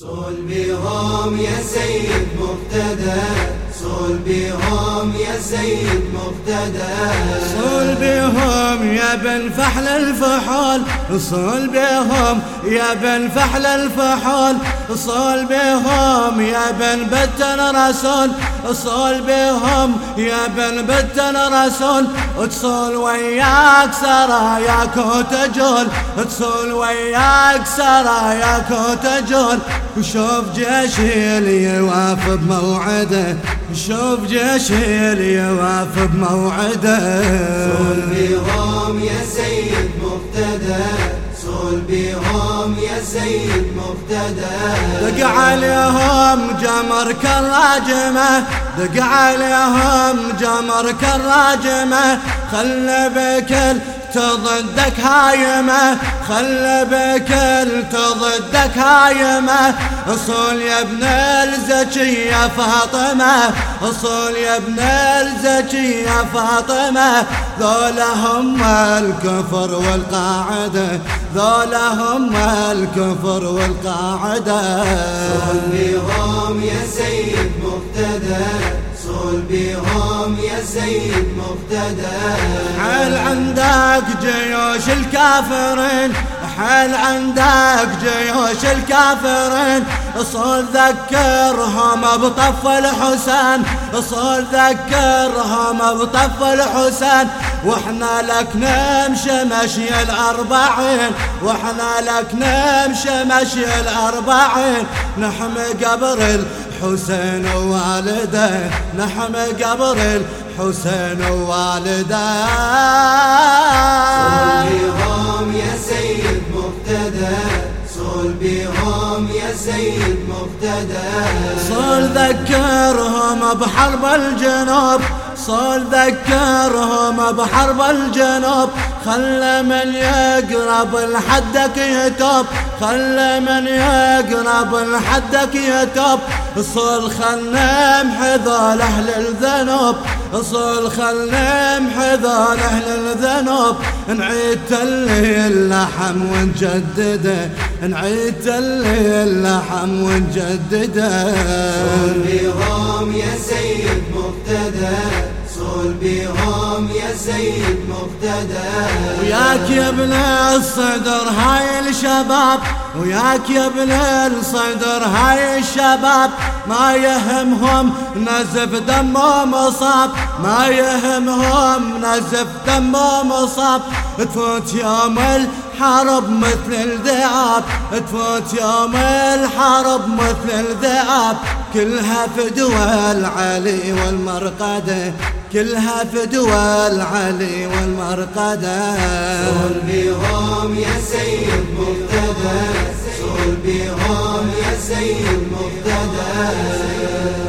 صول بهم يا سيد مقتدى. صول بهم يا سيد مقتدى صول بهم يا بن فحل الفحول. صول بهم يا بن فحل الفحول. صول بهم يا بن بتن رسول. صول بهم يا بن بتن رسول. اتصل وياك سراياك وتجول اتصل وياك سراياك وتجول وشوف جيشي اللي يوافق بموعده. شوف جيشي اللي يوافق بموعده. صول بهم يا سيد مقتدى صول بهم يا سيد مقتدى دق عليهم جمر كالراجمة. دق عليهم جمر كالراجمة. خل بكل تضدك هايمة. خل بكل تضدك هايمة أصول يا ابن الزكية فاطمة أصول يا ابن الزكية فاطمة. ذولا هم الكفر والقاعدة ذولا هم الكفر والقاعدة. صول بهم يا سيد مقتدى صول بهم يا سيد مقتدى. حل عندك جيوش الكافرين؟ حل عندك جيوش الكافرين صول ذكرهم بطف الحسين صول ذكرهم بطف الحسين. وإحنا لك نمشي مشي الأربعين وإحنا لك نمشي مشي الأربعين. نحمي قبر الحسين ووالده. نحمي قبر الحسين ووالده. بهم يا سيد مقتدى صول ذكرهم بحرب الجنوب صول ذكرهم بحرب الجنوب. خل من يقرب لحدك يتوب خل من يقرب لحدك يتوب. صول خلنا محذول أهل الذنوب. صول خلنا محذول أهل الذنوب. نعيد الليل لحم ونجدده. نعيد الليل لحم ونجدده. صول بهم يا سيد مقتدى صول بهم يا سيد مقتدى وياك يا ابن الصدر هاي الشباب وياك يا ابن الصدر هاي الشباب ما يهمهم نزف دم مصاب ما يهمهم نزف دم مصاب. تفوت يوم الحرب مثل الذئاب تفوت يوم الحرب مثل الذئاب. كلها فدوى العلي والمرقدة كلها فدوى العلي والمرقدة. صول بهم يا سيد مقتدى. صول بهم يا سيد مقتدى.